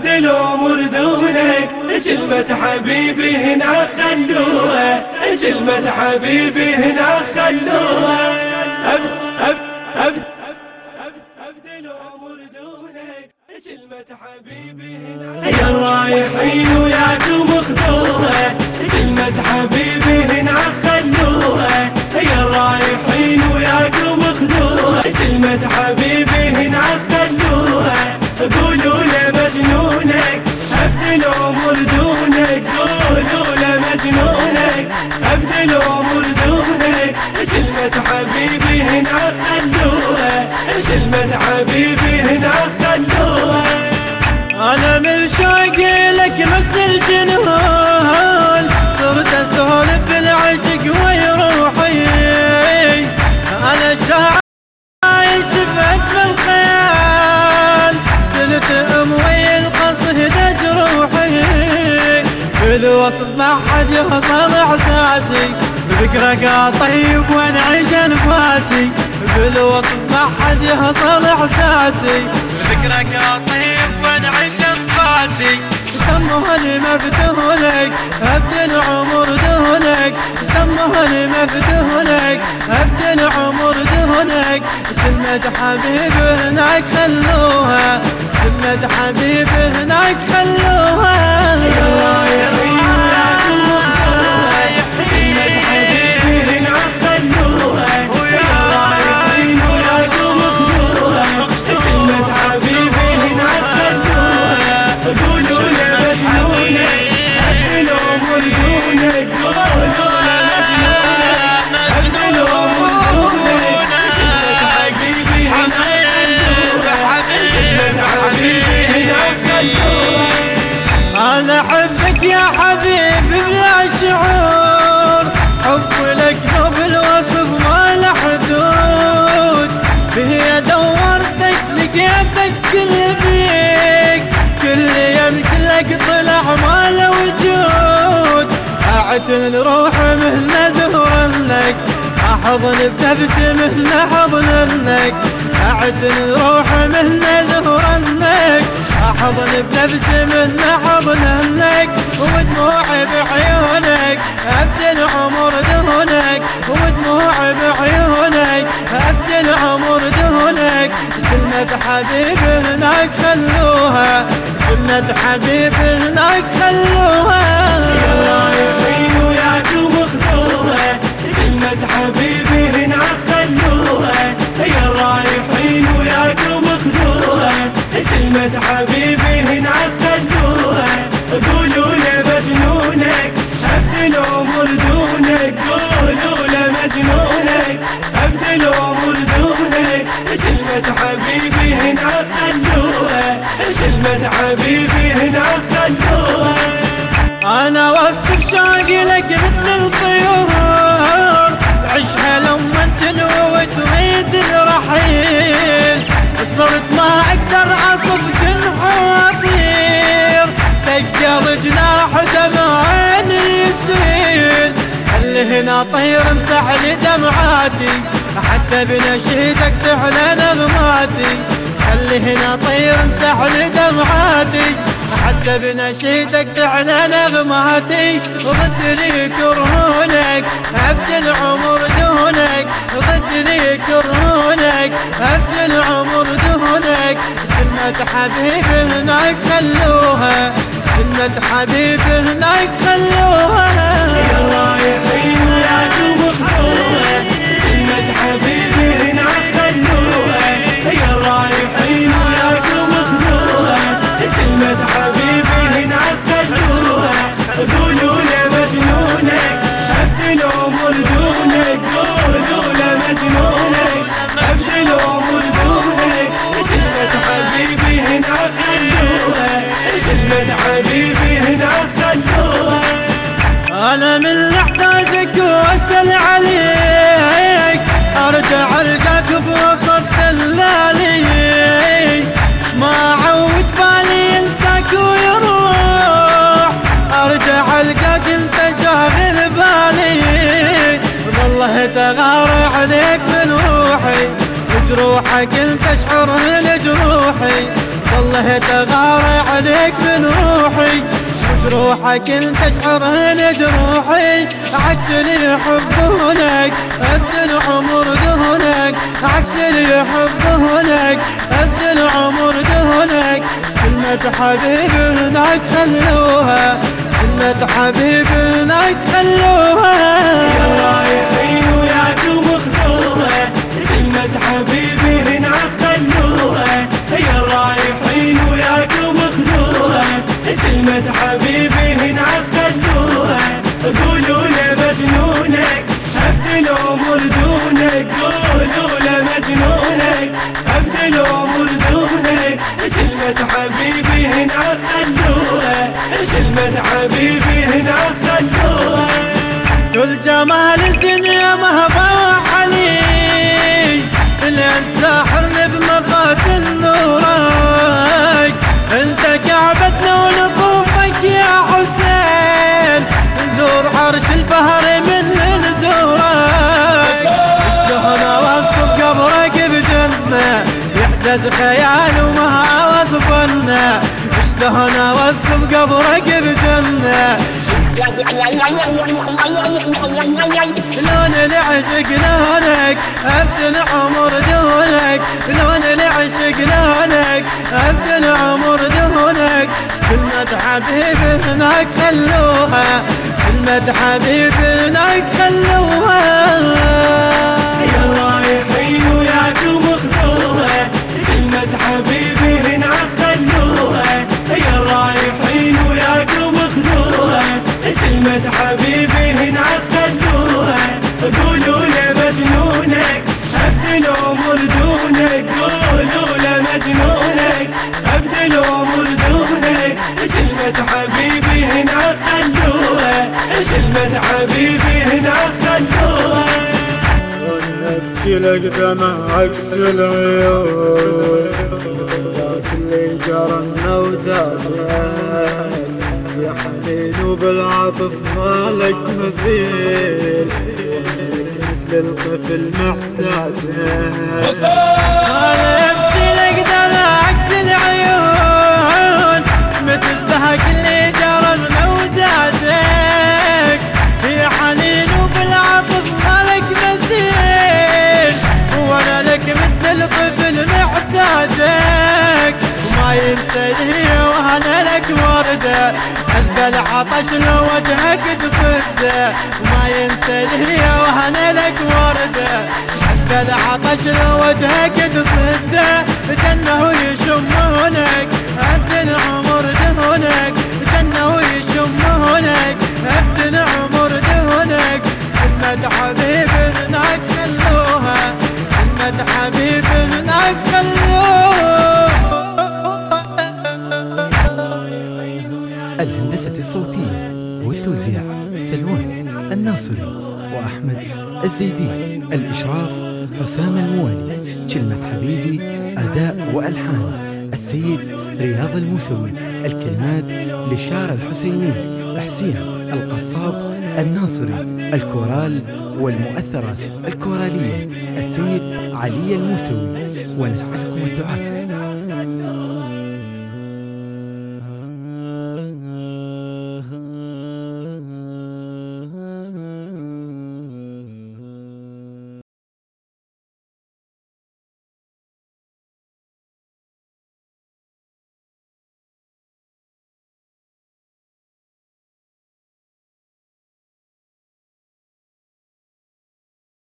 عبد الأمور دونك كلمة حبيبي هنا خلوها كلمة حبيبي هنا خلوها. عبد عبد عبد الأمور دونك كلمة حبيبي هنا. يا رايحين وياكم خذوها كلمة حبيبي هنا خلوها. يا رايحين وياكم خذوها كلمة حبيبي الأمور دونك كلمة حبيبي هنا خلوها كلمة حبيبي بذكرك طيب ونعيش انفاسي بالوصف ما حد يوصل إحساسي. بذكرك طيب ونعيش انفاسي سموها لي مفتونك ابد العمر دهنك سموها لي مفتونك ابد العمر دهنك كلمة حبيب هناك خلوها كلمة حبيب هناك خلوها. اعتن روح مهنا زهر لك. أحضن بتبسم حضن لك. أعتن روح مهنا زهر لك. أحضن بنفسي حضن لك. ودموعي بعيونك. ابدي العمر دهنك ودموعي بعيونك. ابدي العمر دهنك كلمة حبيب هناك خلوها. كلمة حبيب هناك خلوها. طير امسح لي دمعاتي حتى بنشيدك تحلى نغماتي خلي هنا طير امسح لي دمعاتي حتى بنشيدك تعلى نغماتي ضد لي كرهونك عبد العمر دهنك ضد لي كرهونك عبد العمر دهنك كلمة حبيب هناك خلوها كلمة حبيب هناك خلوها يا رايحين أنا من احتاجك وأسأل عليك أرجع ألقاك بوسط الليالي. ما عود بالي ينساك ويروح أرجع ألقاك انت شاغل بالي والله تغار عليك من روحي وجروحك انت اشعر من جروحي. والله تغار عليك من روحي. جروحك انت شعرهن جروحي. عكس اللي يحبونك أبدل عمر دهنك عكس اللي يحبونك أبدل عمر دهنك كلمة حبيب هناك خلوها كلمة حبيب هناك خلوها. يا رايحين وياكم خذوها كلمة حبيبي حبيبي هنا خلوها كل جمال الدنيا مهبا علي لين ساحرني بمقاتل نورك. أنت كعبتنا ولطوفك يا حسين نزور عرش البهر من نزورك. شلون اوصف قبرك بجنة يحجز خيال شلون اوصف قبرك بجنة لون العشق لونك ابدل عمر دونك. لون العشق لونك ابدل عمر دونك. كلمة حبيب هناك خلوها كلمة حبيب هناك خلوها. حبيبي هنا خلوها كلمة حبيبي هنا خلوها ونبكي لك دمع عكس العيون اللي جرى وزاد يا حنين وبالعطف مالك مثيل مثل الطفل محتاج. ينتهي وأنا لك وردة. حذب العطش لو وجهك تصده وما ينتهي وأنا لك وردة. حذب العطش لو وجهك تصده جنه يشم هناك. الهندسة الصوتية والتوزيع سلوان الناصري وأحمد الزيدي. الإشراف حسام الموالي. كلمة حبيبي أداء وألحان. السيد رياض الموسوي. الكلمات للشاعر الحسيني حسين القصاب الناصري. الكورال والمؤثرات الكورالية. السيد علي الموسوي. ونسألكم الدعاء.